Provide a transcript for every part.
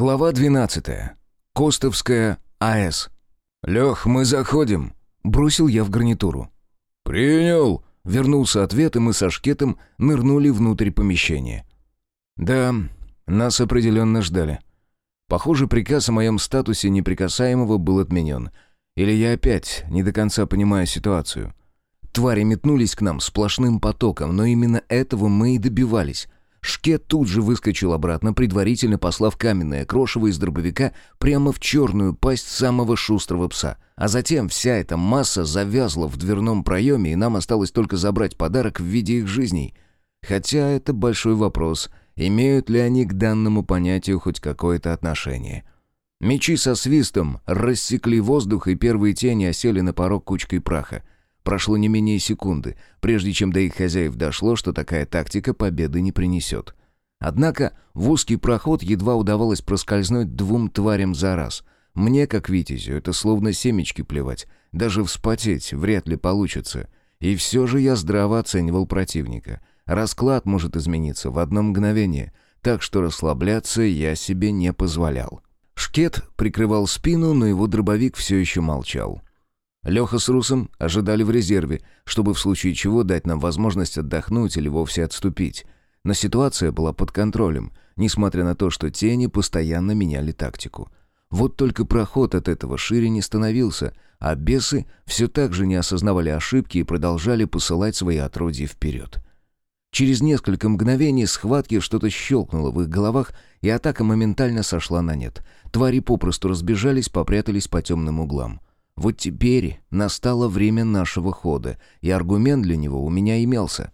Глава 12. Костовская АЭС. «Лех, мы заходим», — бросил я в гарнитуру. «Принял», — вернулся ответ, и мы со шкетом нырнули внутрь помещения. Да, нас определенно ждали. Похоже, приказ о моем статусе неприкасаемого был отменен. Или я опять не до конца понимаю ситуацию. Твари метнулись к нам сплошным потоком, но именно этого мы и добивались. Шкет тут же выскочил обратно, предварительно послав каменное крошево из дробовика прямо в черную пасть самого шустрого пса. А затем вся эта масса завязла в дверном проеме, и нам осталось только забрать подарок в виде их жизней. Хотя это большой вопрос, имеют ли они к данному понятию хоть какое-то отношение. Мечи со свистом рассекли воздух, и первые тени осели на порог кучкой праха. Прошло не менее секунды, прежде чем до их хозяев дошло, что такая тактика победы не принесет. Однако в узкий проход едва удавалось проскользнуть двум тварям за раз. Мне, как Витязю, это словно семечки плевать. Даже вспотеть вряд ли получится. И все же я здраво оценивал противника. Расклад может измениться в одно мгновение, так что расслабляться я себе не позволял. Шкет прикрывал спину, но его дробовик все еще молчал. Леха с Русом ожидали в резерве, чтобы в случае чего дать нам возможность отдохнуть или вовсе отступить. Но ситуация была под контролем, несмотря на то, что тени постоянно меняли тактику. Вот только проход от этого шире не становился, а бесы все так же не осознавали ошибки и продолжали посылать свои отродья вперед. Через несколько мгновений схватки что-то щелкнуло в их головах, и атака моментально сошла на нет. Твари попросту разбежались, попрятались по темным углам. Вот теперь настало время нашего хода, и аргумент для него у меня имелся.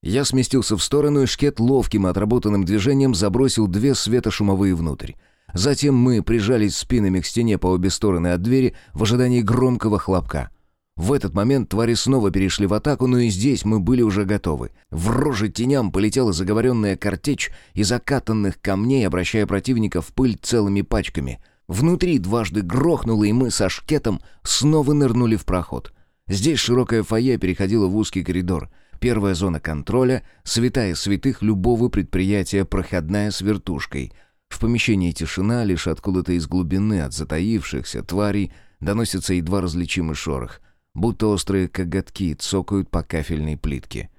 Я сместился в сторону, и шкет ловким отработанным движением забросил две светошумовые внутрь. Затем мы прижались спинами к стене по обе стороны от двери в ожидании громкого хлопка. В этот момент твари снова перешли в атаку, но и здесь мы были уже готовы. В рожи теням полетела заговоренная картечь из закатанных камней, обращая противника в пыль целыми пачками — Внутри дважды грохнуло, и мы со шкетом снова нырнули в проход. Здесь широкое фойе переходило в узкий коридор. Первая зона контроля, святая святых любого предприятия, проходная с вертушкой. В помещении тишина, лишь откуда-то из глубины от затаившихся тварей доносится едва различимый шорох, будто острые коготки цокают по кафельной плитке.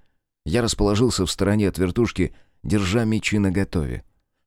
Я расположился в стороне от вертушки, держа мечи наготове.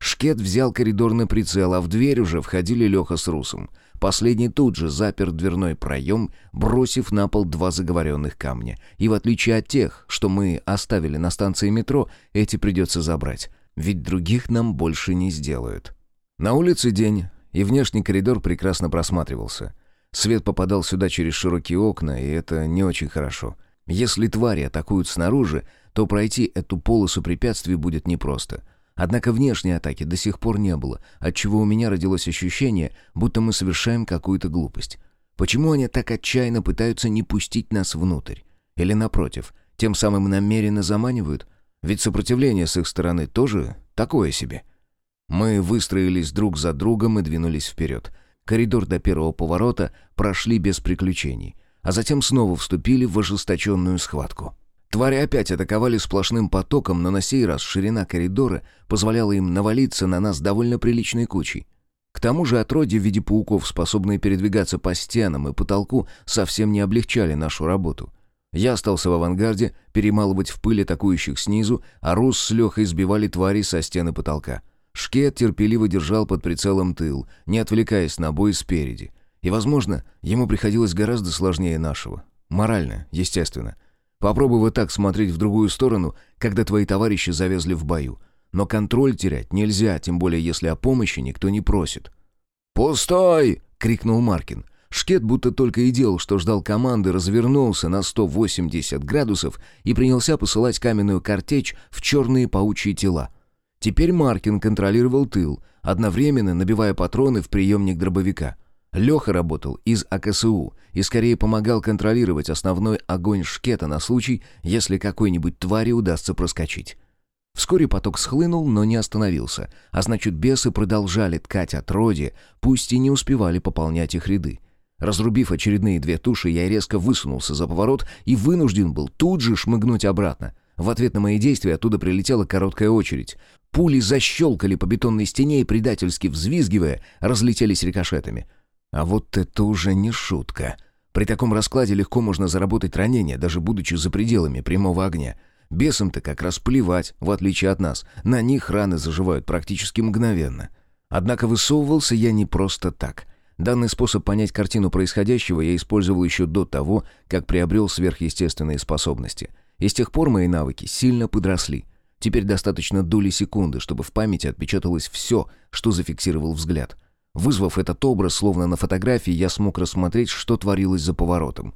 Шкет взял коридор на прицел, а в дверь уже входили Леха с Русом. Последний тут же запер дверной проем, бросив на пол два заговоренных камня. И в отличие от тех, что мы оставили на станции метро, эти придется забрать. Ведь других нам больше не сделают. На улице день, и внешний коридор прекрасно просматривался. Свет попадал сюда через широкие окна, и это не очень хорошо. Если твари атакуют снаружи, то пройти эту полосу препятствий будет непросто — Однако внешней атаки до сих пор не было, отчего у меня родилось ощущение, будто мы совершаем какую-то глупость. Почему они так отчаянно пытаются не пустить нас внутрь? Или, напротив, тем самым намеренно заманивают? Ведь сопротивление с их стороны тоже такое себе. Мы выстроились друг за другом и двинулись вперед. Коридор до первого поворота прошли без приключений, а затем снова вступили в ожесточенную схватку. Твари опять атаковали сплошным потоком, но на сей раз ширина коридора позволяла им навалиться на нас довольно приличной кучей. К тому же отродья в виде пауков, способные передвигаться по стенам и потолку, совсем не облегчали нашу работу. Я остался в авангарде, перемалывать в пыль атакующих снизу, а Рус с Лехой сбивали твари со стены потолка. Шкет терпеливо держал под прицелом тыл, не отвлекаясь на бой спереди. И, возможно, ему приходилось гораздо сложнее нашего. Морально, естественно. — Попробуй вот так смотреть в другую сторону, когда твои товарищи завязли в бою. Но контроль терять нельзя, тем более если о помощи никто не просит. «Пустой!» — крикнул Маркин. Шкет будто только и делал, что ждал команды, развернулся на 180 градусов и принялся посылать каменную картечь в черные паучьи тела. Теперь Маркин контролировал тыл, одновременно набивая патроны в приемник дробовика — Леха работал из АКСУ и скорее помогал контролировать основной огонь шкета на случай, если какой-нибудь твари удастся проскочить. Вскоре поток схлынул, но не остановился, а значит бесы продолжали ткать отродье, пусть и не успевали пополнять их ряды. Разрубив очередные две туши, я резко высунулся за поворот и вынужден был тут же шмыгнуть обратно. В ответ на мои действия оттуда прилетела короткая очередь. Пули защелкали по бетонной стене и, предательски взвизгивая, разлетелись рикошетами. А вот это уже не шутка. При таком раскладе легко можно заработать ранение, даже будучи за пределами прямого огня. Бесам-то как раз плевать, в отличие от нас. На них раны заживают практически мгновенно. Однако высовывался я не просто так. Данный способ понять картину происходящего я использовал еще до того, как приобрел сверхъестественные способности. И с тех пор мои навыки сильно подросли. Теперь достаточно доли секунды, чтобы в памяти отпечаталось все, что зафиксировал взгляд. Вызвав этот образ, словно на фотографии, я смог рассмотреть, что творилось за поворотом.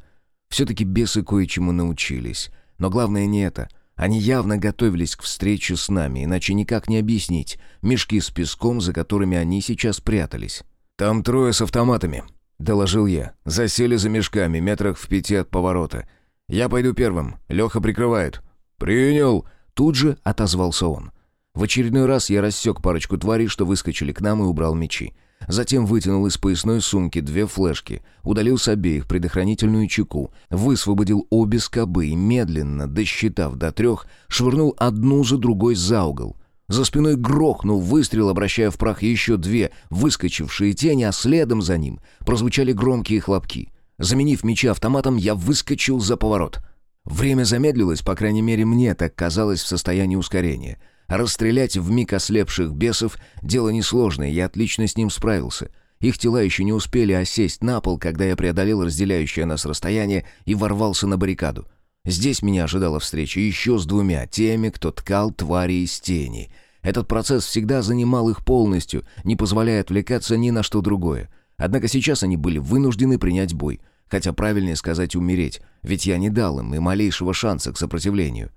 Все-таки бесы кое-чему научились. Но главное не это — они явно готовились к встрече с нами, иначе никак не объяснить мешки с песком, за которыми они сейчас прятались. «Там трое с автоматами», — доложил я. «Засели за мешками, метрах в пяти от поворота. Я пойду первым, Леха прикрывает». «Принял!» — тут же отозвался он. В очередной раз я рассек парочку тварей, что выскочили к нам и убрал мечи. Затем вытянул из поясной сумки две флешки, удалил с обеих предохранительную чеку, высвободил обе скобы и, медленно, досчитав до трех, швырнул одну за другой за угол. За спиной грохнул выстрел, обращая в прах еще две выскочившие тени, а следом за ним прозвучали громкие хлопки. Заменив мечи автоматом, я выскочил за поворот. Время замедлилось, по крайней мере, мне так казалось в состоянии ускорения — Расстрелять миг ослепших бесов — дело несложное, я отлично с ним справился. Их тела еще не успели осесть на пол, когда я преодолел разделяющее нас расстояние и ворвался на баррикаду. Здесь меня ожидала встреча еще с двумя, теми, кто ткал твари из тени. Этот процесс всегда занимал их полностью, не позволяя отвлекаться ни на что другое. Однако сейчас они были вынуждены принять бой. Хотя правильнее сказать умереть, ведь я не дал им и малейшего шанса к сопротивлению.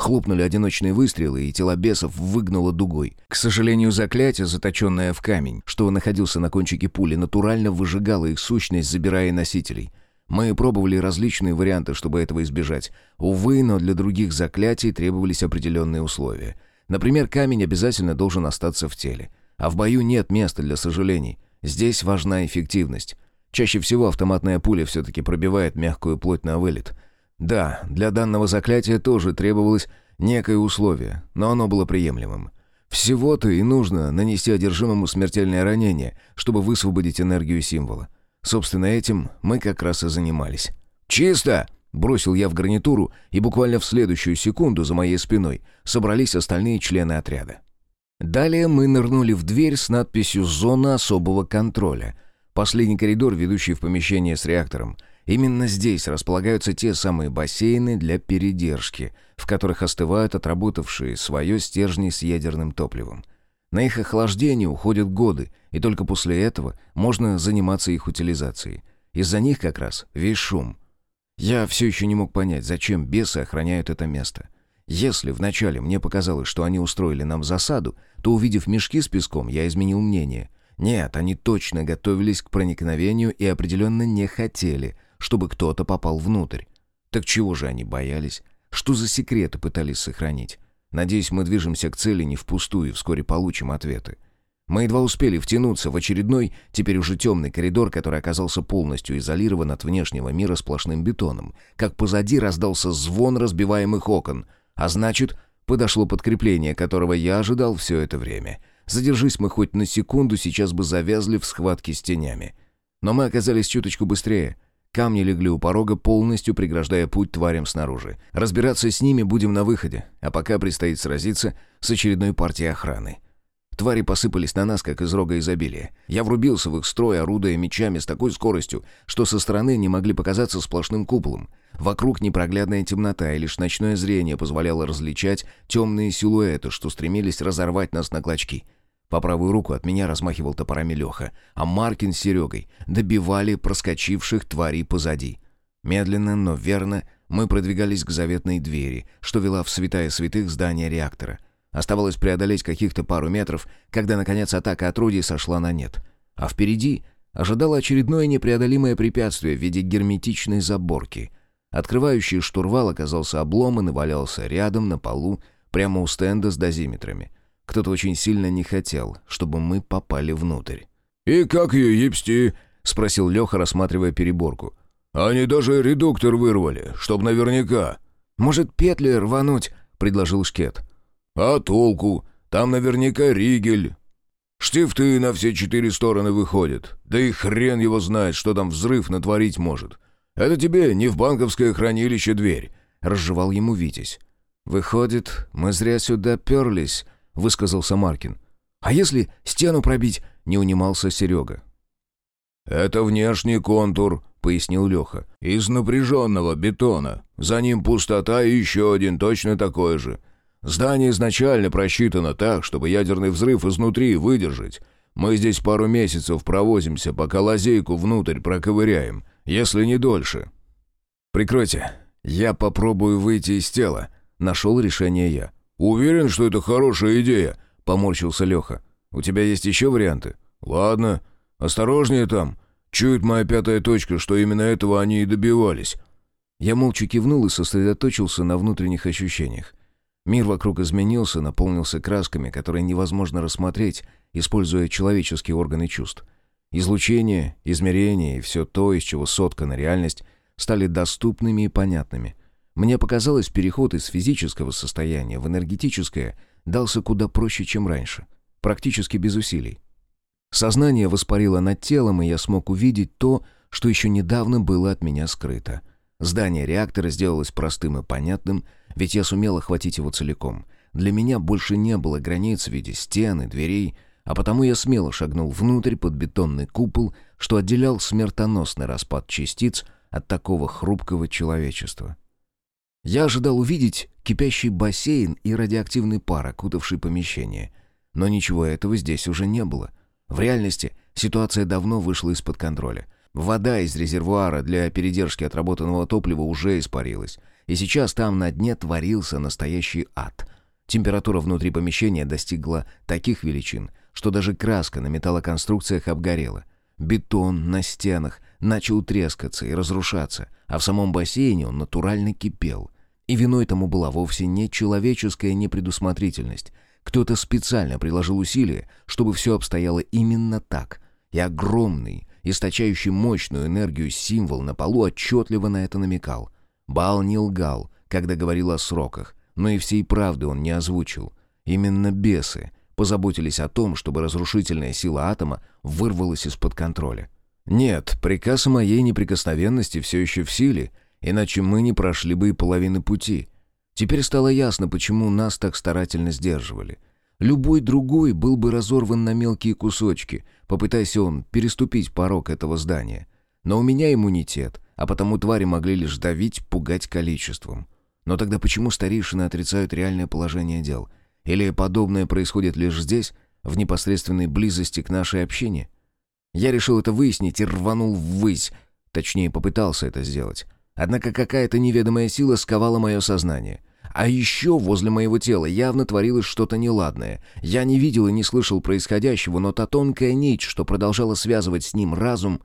Хлопнули одиночные выстрелы, и тела бесов выгнуло дугой. К сожалению, заклятие, заточенное в камень, что находился на кончике пули, натурально выжигало их сущность, забирая носителей. Мы пробовали различные варианты, чтобы этого избежать. Увы, но для других заклятий требовались определенные условия. Например, камень обязательно должен остаться в теле. А в бою нет места для сожалений. Здесь важна эффективность. Чаще всего автоматная пуля все-таки пробивает мягкую плоть на вылет — да, для данного заклятия тоже требовалось некое условие, но оно было приемлемым. Всего-то и нужно нанести одержимому смертельное ранение, чтобы высвободить энергию символа. Собственно, этим мы как раз и занимались. «Чисто!» — бросил я в гарнитуру, и буквально в следующую секунду за моей спиной собрались остальные члены отряда. Далее мы нырнули в дверь с надписью «Зона особого контроля». Последний коридор, ведущий в помещение с реактором — Именно здесь располагаются те самые бассейны для передержки, в которых остывают отработавшие свое стержни с ядерным топливом. На их охлаждение уходят годы, и только после этого можно заниматься их утилизацией. Из-за них как раз весь шум. Я все еще не мог понять, зачем бесы охраняют это место. Если вначале мне показалось, что они устроили нам засаду, то, увидев мешки с песком, я изменил мнение. Нет, они точно готовились к проникновению и определенно не хотели — чтобы кто-то попал внутрь. Так чего же они боялись? Что за секреты пытались сохранить? Надеюсь, мы движемся к цели не впустую и вскоре получим ответы. Мы едва успели втянуться в очередной, теперь уже темный коридор, который оказался полностью изолирован от внешнего мира сплошным бетоном, как позади раздался звон разбиваемых окон, а значит, подошло подкрепление, которого я ожидал все это время. Задержись мы хоть на секунду, сейчас бы завязли в схватке с тенями. Но мы оказались чуточку быстрее — Камни легли у порога, полностью преграждая путь тварям снаружи. Разбираться с ними будем на выходе, а пока предстоит сразиться с очередной партией охраны. Твари посыпались на нас, как из рога изобилия. Я врубился в их строй, орудуя мечами с такой скоростью, что со стороны не могли показаться сплошным куполом. Вокруг непроглядная темнота, и лишь ночное зрение позволяло различать темные силуэты, что стремились разорвать нас на клочки — по правую руку от меня размахивал топорами Леха, а Маркин с Серегой добивали проскочивших тварей позади. Медленно, но верно мы продвигались к заветной двери, что вела в святая святых здания реактора. Оставалось преодолеть каких-то пару метров, когда, наконец, атака от Руди сошла на нет. А впереди ожидало очередное непреодолимое препятствие в виде герметичной заборки. Открывающий штурвал оказался обломан и валялся рядом на полу, прямо у стенда с дозиметрами — кто-то очень сильно не хотел, чтобы мы попали внутрь. «И как ее ебсти?» — спросил Леха, рассматривая переборку. «Они даже редуктор вырвали, чтоб наверняка». «Может, петли рвануть?» — предложил Шкет. «А толку? Там наверняка ригель. Штифты на все четыре стороны выходят. Да и хрен его знает, что там взрыв натворить может. Это тебе не в банковское хранилище дверь», — разжевал ему Витязь. «Выходит, мы зря сюда перлись», — высказался Маркин. «А если стену пробить?» — не унимался Серега. «Это внешний контур», — пояснил Леха. «Из напряженного бетона. За ним пустота и еще один точно такой же. Здание изначально просчитано так, чтобы ядерный взрыв изнутри выдержать. Мы здесь пару месяцев провозимся, пока лазейку внутрь проковыряем, если не дольше». «Прикройте. Я попробую выйти из тела», — нашел решение я. «Уверен, что это хорошая идея», — поморщился Леха. «У тебя есть еще варианты?» «Ладно. Осторожнее там. Чует моя пятая точка, что именно этого они и добивались». Я молча кивнул и сосредоточился на внутренних ощущениях. Мир вокруг изменился, наполнился красками, которые невозможно рассмотреть, используя человеческие органы чувств. Излучение, измерение и все то, из чего соткана реальность, стали доступными и понятными. Мне показалось, переход из физического состояния в энергетическое дался куда проще, чем раньше. Практически без усилий. Сознание воспарило над телом, и я смог увидеть то, что еще недавно было от меня скрыто. Здание реактора сделалось простым и понятным, ведь я сумел охватить его целиком. Для меня больше не было границ в виде стен и дверей, а потому я смело шагнул внутрь под бетонный купол, что отделял смертоносный распад частиц от такого хрупкого человечества. Я ожидал увидеть кипящий бассейн и радиоактивный пар, окутавший помещение. Но ничего этого здесь уже не было — в реальности ситуация давно вышла из-под контроля. Вода из резервуара для передержки отработанного топлива уже испарилась. И сейчас там на дне творился настоящий ад. Температура внутри помещения достигла таких величин, что даже краска на металлоконструкциях обгорела. Бетон на стенах начал трескаться и разрушаться, а в самом бассейне он натурально кипел. И виной тому была вовсе не человеческая непредусмотрительность, кто-то специально приложил усилия, чтобы все обстояло именно так. И огромный, источающий мощную энергию символ на полу отчетливо на это намекал. Бал не лгал, когда говорил о сроках, но и всей правды он не озвучил. Именно бесы позаботились о том, чтобы разрушительная сила атома вырвалась из-под контроля. Нет, приказ о моей неприкосновенности все еще в силе, иначе мы не прошли бы и половины пути — Теперь стало ясно, почему нас так старательно сдерживали. Любой другой был бы разорван на мелкие кусочки, попытаясь он переступить порог этого здания. Но у меня иммунитет, а потому твари могли лишь давить, пугать количеством. Но тогда почему старейшины отрицают реальное положение дел? Или подобное происходит лишь здесь, в непосредственной близости к нашей общине? Я решил это выяснить и рванул ввысь, точнее попытался это сделать. Однако какая-то неведомая сила сковала мое сознание — а еще возле моего тела явно творилось что-то неладное. Я не видел и не слышал происходящего, но та тонкая нить, что продолжала связывать с ним разум,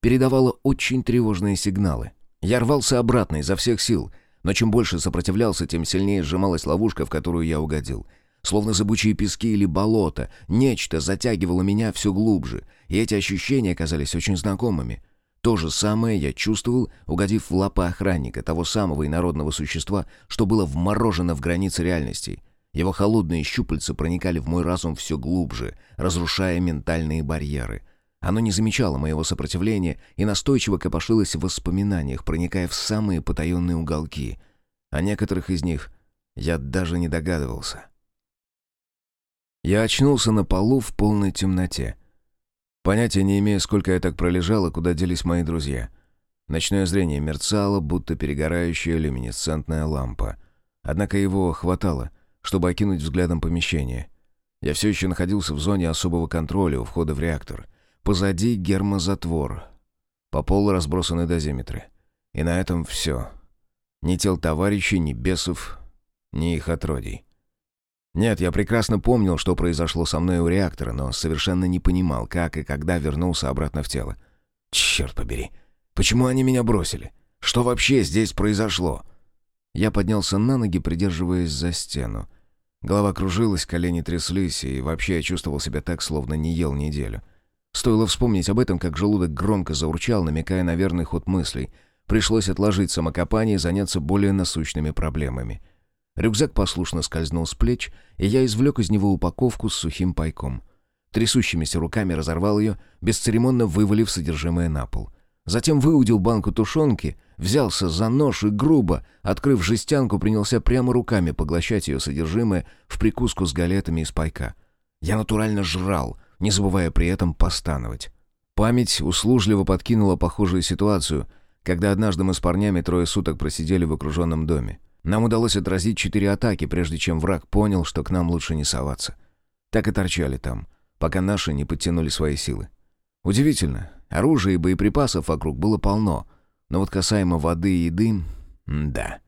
передавала очень тревожные сигналы. Я рвался обратно изо всех сил, но чем больше сопротивлялся, тем сильнее сжималась ловушка, в которую я угодил. Словно зыбучие пески или болото, нечто затягивало меня все глубже, и эти ощущения казались очень знакомыми — то же самое я чувствовал, угодив в лапы охранника, того самого инородного существа, что было вморожено в границы реальности. Его холодные щупальца проникали в мой разум все глубже, разрушая ментальные барьеры. Оно не замечало моего сопротивления и настойчиво копошилось в воспоминаниях, проникая в самые потаенные уголки. О некоторых из них я даже не догадывался. Я очнулся на полу в полной темноте. Понятия не имея, сколько я так пролежал и куда делись мои друзья. Ночное зрение мерцало, будто перегорающая люминесцентная лампа. Однако его хватало, чтобы окинуть взглядом помещение. Я все еще находился в зоне особого контроля у входа в реактор. Позади гермозатвор. По полу разбросаны дозиметры. И на этом все. Ни тел товарищей, ни бесов, ни их отродий. Нет, я прекрасно помнил, что произошло со мной у реактора, но совершенно не понимал, как и когда вернулся обратно в тело. Черт побери, почему они меня бросили? Что вообще здесь произошло? Я поднялся на ноги, придерживаясь за стену. Голова кружилась, колени тряслись, и вообще я чувствовал себя так, словно не ел неделю. Стоило вспомнить об этом, как желудок громко заурчал, намекая на верный ход мыслей. Пришлось отложить самокопание и заняться более насущными проблемами. Рюкзак послушно скользнул с плеч, и я извлек из него упаковку с сухим пайком. Трясущимися руками разорвал ее, бесцеремонно вывалив содержимое на пол. Затем выудил банку тушенки, взялся за нож и грубо, открыв жестянку, принялся прямо руками поглощать ее содержимое в прикуску с галетами из пайка. Я натурально жрал, не забывая при этом постановать. Память услужливо подкинула похожую ситуацию, когда однажды мы с парнями трое суток просидели в окруженном доме. Нам удалось отразить четыре атаки, прежде чем враг понял, что к нам лучше не соваться. Так и торчали там, пока наши не подтянули свои силы. Удивительно, оружия и боеприпасов вокруг было полно, но вот касаемо воды и еды... да.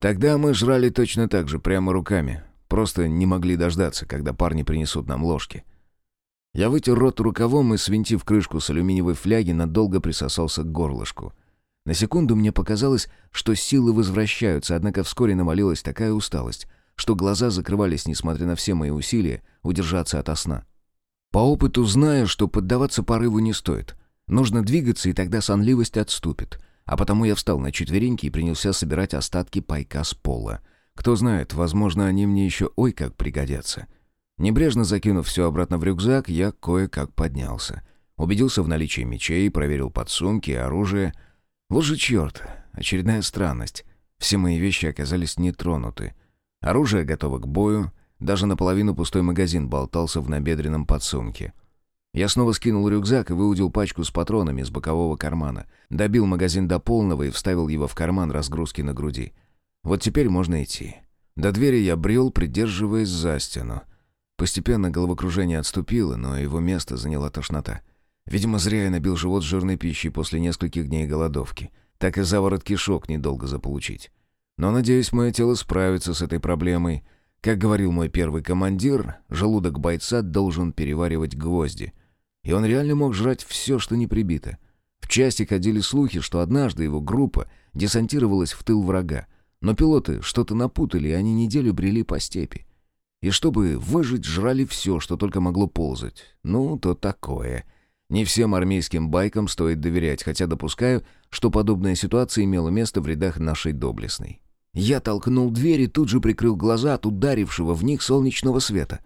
Тогда мы жрали точно так же, прямо руками. Просто не могли дождаться, когда парни принесут нам ложки. Я вытер рот рукавом и, свинтив крышку с алюминиевой фляги, надолго присосался к горлышку. На секунду мне показалось, что силы возвращаются, однако вскоре навалилась такая усталость, что глаза закрывались, несмотря на все мои усилия, удержаться ото сна. По опыту знаю, что поддаваться порыву не стоит. Нужно двигаться, и тогда сонливость отступит. А потому я встал на четвереньки и принялся собирать остатки пайка с пола. Кто знает, возможно, они мне еще ой как пригодятся. Небрежно закинув все обратно в рюкзак, я кое-как поднялся. Убедился в наличии мечей, проверил подсумки и оружие. Вот же черт, очередная странность. Все мои вещи оказались нетронуты. Оружие готово к бою, даже наполовину пустой магазин болтался в набедренном подсумке. Я снова скинул рюкзак и выудил пачку с патронами из бокового кармана. Добил магазин до полного и вставил его в карман разгрузки на груди. Вот теперь можно идти. До двери я брел, придерживаясь за стену. Постепенно головокружение отступило, но его место заняла тошнота. Видимо, зря я набил живот жирной пищей после нескольких дней голодовки. Так и заворот кишок недолго заполучить. Но, надеюсь, мое тело справится с этой проблемой. Как говорил мой первый командир, желудок бойца должен переваривать гвозди. И он реально мог жрать все, что не прибито. В части ходили слухи, что однажды его группа десантировалась в тыл врага. Но пилоты что-то напутали, и они неделю брели по степи. И чтобы выжить, жрали все, что только могло ползать. Ну, то такое. Не всем армейским байкам стоит доверять, хотя допускаю, что подобная ситуация имела место в рядах нашей доблестной. Я толкнул дверь и тут же прикрыл глаза от ударившего в них солнечного света.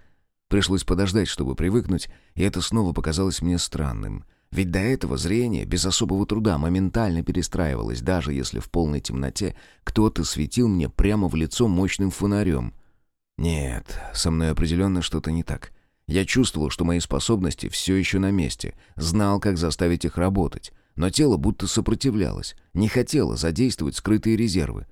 Пришлось подождать, чтобы привыкнуть, и это снова показалось мне странным. Ведь до этого зрение без особого труда моментально перестраивалось, даже если в полной темноте кто-то светил мне прямо в лицо мощным фонарем. Нет, со мной определенно что-то не так. Я чувствовал, что мои способности все еще на месте, знал, как заставить их работать, но тело будто сопротивлялось, не хотело задействовать скрытые резервы.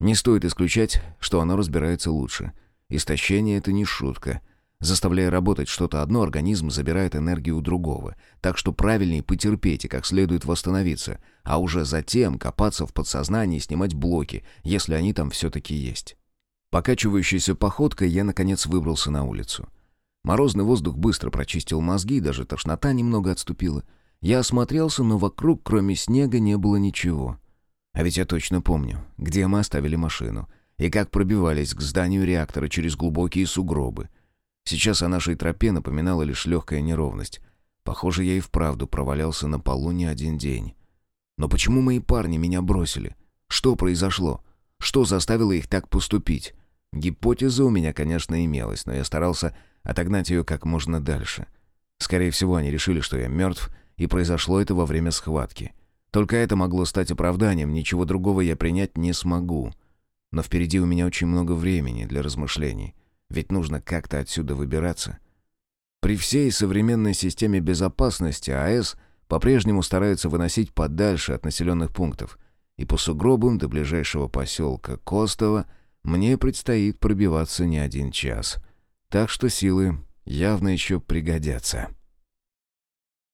Не стоит исключать, что оно разбирается лучше. Истощение — это не шутка. Заставляя работать что-то одно, организм забирает энергию у другого. Так что правильнее потерпеть и как следует восстановиться, а уже затем копаться в подсознании и снимать блоки, если они там все-таки есть. Покачивающейся походкой я, наконец, выбрался на улицу. Морозный воздух быстро прочистил мозги, даже тошнота немного отступила. Я осмотрелся, но вокруг, кроме снега, не было ничего. А ведь я точно помню, где мы оставили машину и как пробивались к зданию реактора через глубокие сугробы. Сейчас о нашей тропе напоминала лишь легкая неровность. Похоже, я и вправду провалялся на полу не один день. Но почему мои парни меня бросили? Что произошло? Что заставило их так поступить? Гипотеза у меня, конечно, имелась, но я старался отогнать ее как можно дальше. Скорее всего, они решили, что я мертв, и произошло это во время схватки. Только это могло стать оправданием, ничего другого я принять не смогу. Но впереди у меня очень много времени для размышлений, ведь нужно как-то отсюда выбираться. При всей современной системе безопасности АЭС по-прежнему стараются выносить подальше от населенных пунктов, и по сугробам до ближайшего поселка Костово мне предстоит пробиваться не один час. Так что силы явно еще пригодятся.